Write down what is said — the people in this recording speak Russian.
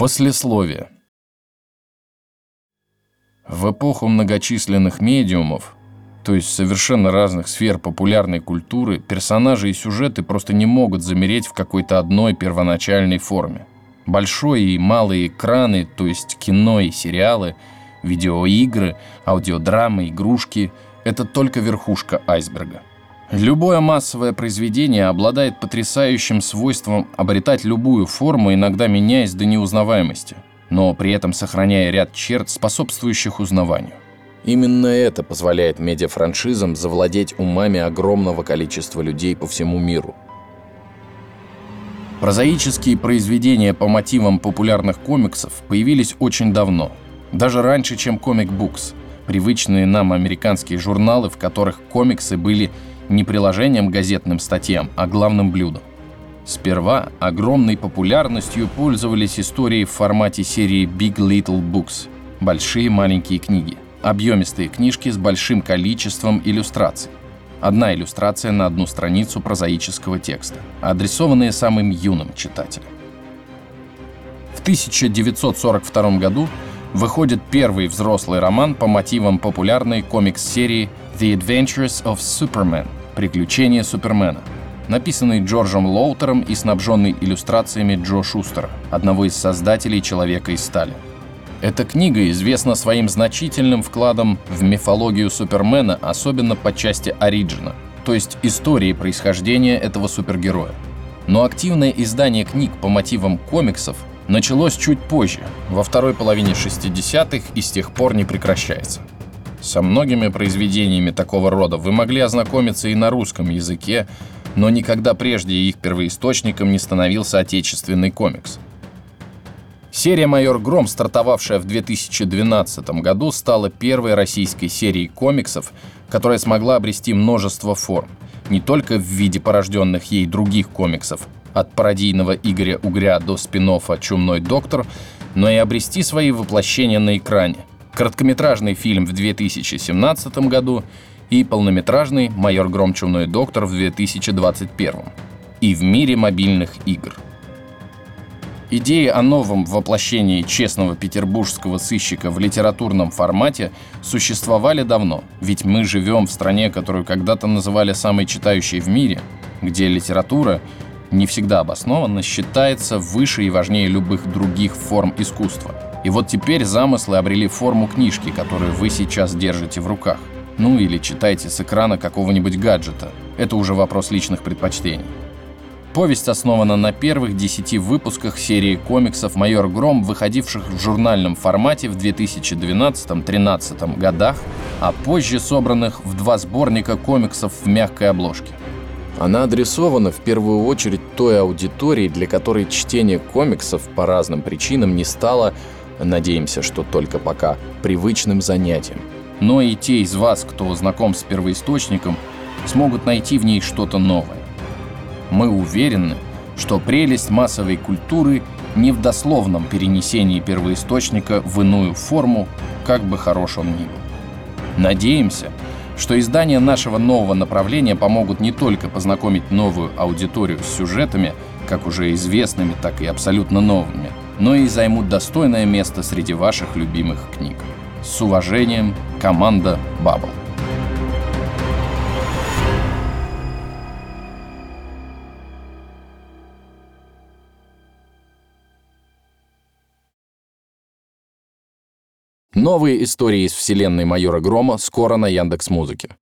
Послесловие. В эпоху многочисленных медиумов, то есть совершенно разных сфер популярной культуры, персонажи и сюжеты просто не могут замереть в какой-то одной первоначальной форме. Большой и малые экраны, то есть кино и сериалы, видеоигры, аудиодрамы, игрушки – это только верхушка айсберга – Любое массовое произведение обладает потрясающим свойством обретать любую форму, иногда меняясь до неузнаваемости, но при этом сохраняя ряд черт, способствующих узнаванию. Именно это позволяет медиафраншизам завладеть умами огромного количества людей по всему миру. Прозаические произведения по мотивам популярных комиксов появились очень давно, даже раньше, чем комик-букс, привычные нам американские журналы, в которых комиксы были не приложением газетным статьям, а главным блюдом. Сперва огромной популярностью пользовались истории в формате серии Big Little Books – большие маленькие книги, объемистые книжки с большим количеством иллюстраций. Одна иллюстрация на одну страницу прозаического текста, адресованные самым юным читателям. В 1942 году выходит первый взрослый роман по мотивам популярной комикс-серии The Adventures of Superman – «Приключения Супермена», написанный Джорджем Лоутером и снабженный иллюстрациями Джо Шустера, одного из создателей «Человека из стали». Эта книга известна своим значительным вкладом в мифологию Супермена, особенно по части оригина, то есть истории происхождения этого супергероя. Но активное издание книг по мотивам комиксов началось чуть позже, во второй половине 60-х и с тех пор не прекращается. Со многими произведениями такого рода вы могли ознакомиться и на русском языке, но никогда прежде их первоисточником не становился отечественный комикс. Серия «Майор Гром», стартовавшая в 2012 году, стала первой российской серией комиксов, которая смогла обрести множество форм, не только в виде порожденных ей других комиксов, от пародийного Игоря Угря до спин «Чумной доктор», но и обрести свои воплощения на экране, короткометражный фильм в 2017 году и полнометражный «Майор Гром. Чумной доктор» в 2021 и в мире мобильных игр. Идеи о новом воплощении честного петербургского сыщика в литературном формате существовали давно, ведь мы живем в стране, которую когда-то называли самой читающей в мире, где литература, не всегда обоснованно, считается выше и важнее любых других форм искусства – и вот теперь замыслы обрели форму книжки, которую вы сейчас держите в руках. Ну или читаете с экрана какого-нибудь гаджета. Это уже вопрос личных предпочтений. Повесть основана на первых десяти выпусках серии комиксов «Майор Гром», выходивших в журнальном формате в 2012-13 годах, а позже собранных в два сборника комиксов в мягкой обложке. Она адресована в первую очередь той аудитории, для которой чтение комиксов по разным причинам не стало Надеемся, что только пока привычным занятием. Но и те из вас, кто знаком с первоисточником, смогут найти в ней что-то новое. Мы уверены, что прелесть массовой культуры не в дословном перенесении первоисточника в иную форму, как бы хорош он ни был. Надеемся, что издания нашего нового направления помогут не только познакомить новую аудиторию с сюжетами, как уже известными, так и абсолютно новыми, но и займут достойное место среди ваших любимых книг. С уважением, команда Bubble. Новые истории из вселенной майора Грома скоро на Яндекс Музыке.